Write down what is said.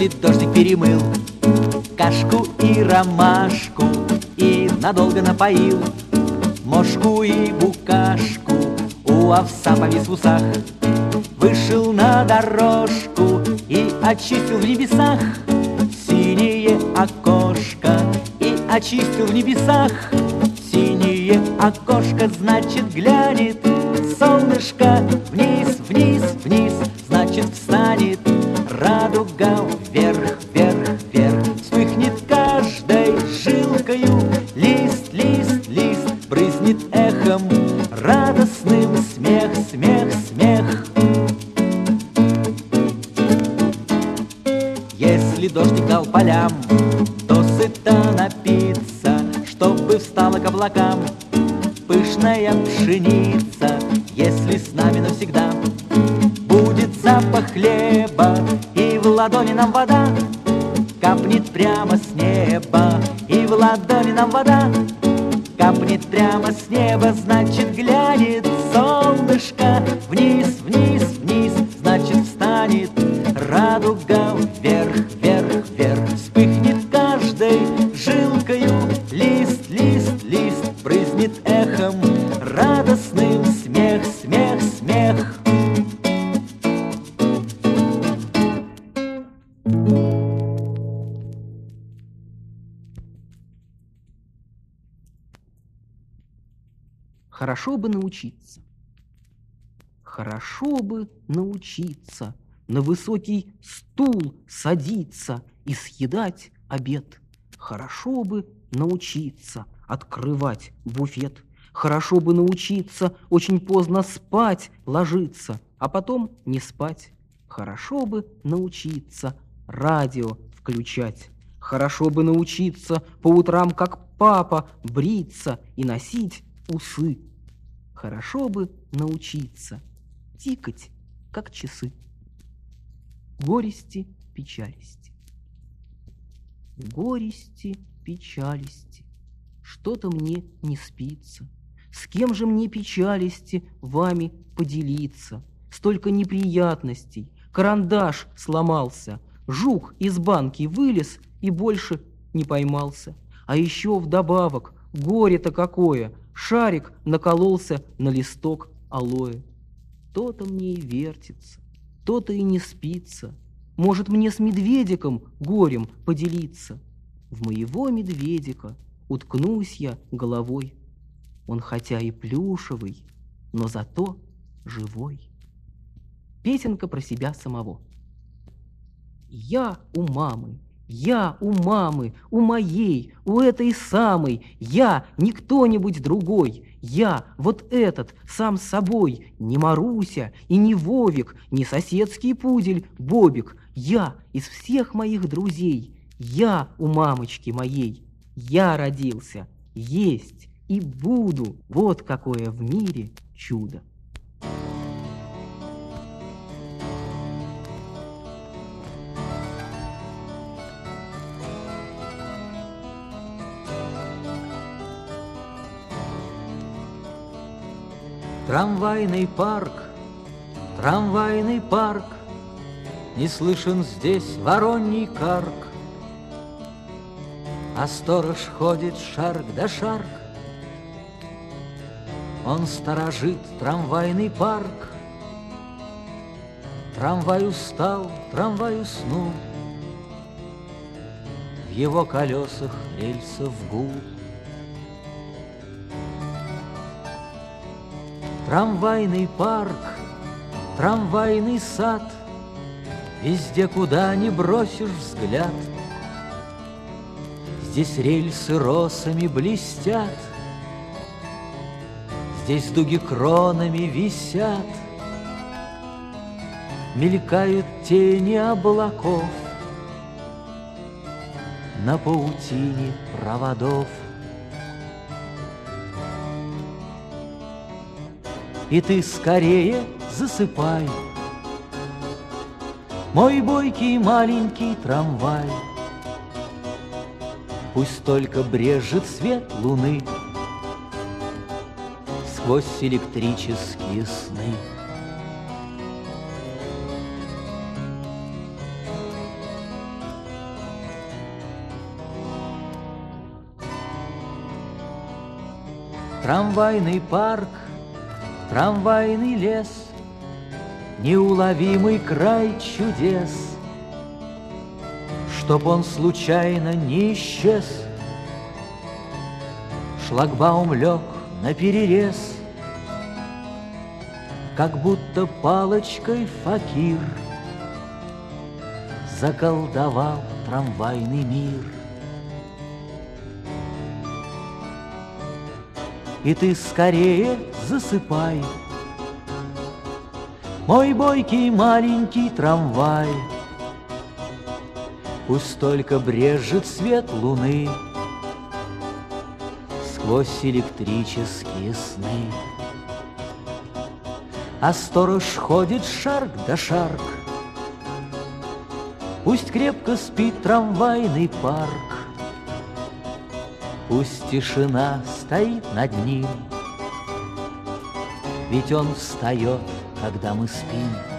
Если дождик перемыл Кашку и ромашку И надолго напоил Мошку и букашку У овса повис в усах Вышел на дорожку И очистил в небесах Синее окошко. И очистил в небесах Синее окошко Значит глянет солнышко Вниз, вниз, вниз Значит встанет радуга Вверх, вверх, вверх. Вспыхнет каждой жилкою Лист, лист, лист. Брызнет эхом радостным Смех, смех, смех. Если дождик дал полям То сыто напиться Чтобы встала к облакам Пышная пшеница. Если с нами навсегда Будет запах хлеба ладони нам вода Капнет прямо с неба И в ладони нам вода Капнет прямо с неба Значит глянет Хорошо бы научиться. Хорошо бы научиться на высокий стул садиться и съедать обед. Хорошо бы научиться открывать буфет. Хорошо бы научиться очень поздно спать, ложиться, а потом не спать. Хорошо бы научиться радио включать. Хорошо бы научиться по утрам, как папа, бриться и носить усы. Хорошо бы научиться тикать, как часы. Горести, печалисти. Горести, печалисти. Что-то мне не спится. С кем же мне печалисти вами поделиться? Столько неприятностей. Карандаш сломался. Жук из банки вылез и больше не поймался. А еще вдобавок горе-то какое! Шарик накололся на листок алоэ. То-то мне и вертится, то-то и не спится. Может, мне с медведиком горем поделиться? В моего медведика уткнусь я головой. Он хотя и плюшевый, но зато живой. Песенка про себя самого. Я у мамы, я у мамы, у моей, у этой самой, я, не кто-нибудь другой, я, вот этот, сам собой, не Маруся и не Вовик, не соседский пудель Бобик, я из всех моих друзей, я у мамочки моей, я родился, есть и буду, вот какое в мире чудо. Трамвайный парк, трамвайный парк, Не слышен здесь вороний карк, А сторож ходит шарк да шарк. Он сторожит трамвайный парк. Трамвай устал, трамвай уснул, В его колесах рельсов гул. Трамвайный парк, трамвайный сад, Везде, куда ни бросишь взгляд, Здесь рельсы росами блестят, Здесь дуги кронами висят, Мелькают тени облаков На паутине проводов. и ты скорее засыпай. Мой бойкий маленький трамвай, Пусть только брежет свет луны Сквозь электрические сны. Трамвайный парк трамвайный лес, Неуловимый край чудес, Чтоб он случайно не исчез. Шлагбаум лег на перерез, Как будто палочкой факир Заколдовал трамвайный мир. И ты скорее засыпай, Мой бойкий маленький трамвай. Пусть только брежет свет луны Сквозь электрические сны. А сторож ходит шарк да шарк, Пусть крепко спит трамвайный парк, Пусть тишина стоит над ним, Ведь он встает, когда мы спим.